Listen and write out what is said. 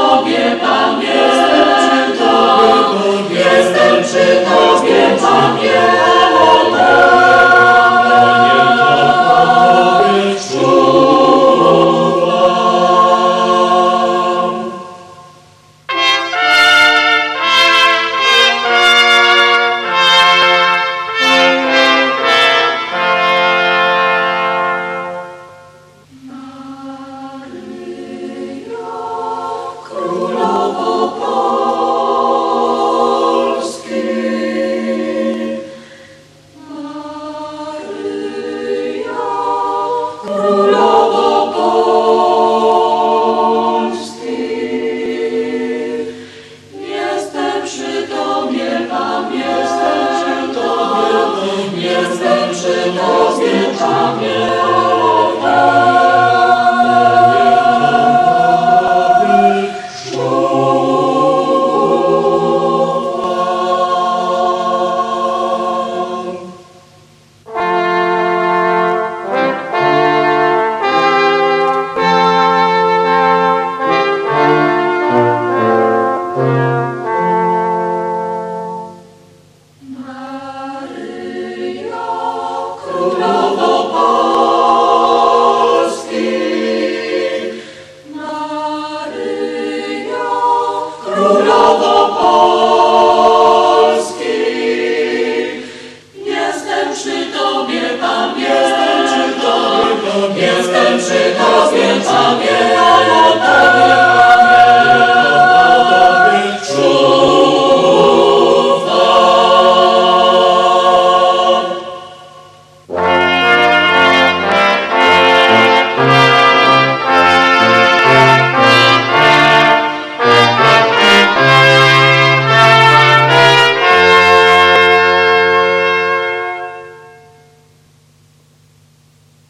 Tobie, Panie, jestem przy Tobie, Panie, jestem przy Tobie, Panie.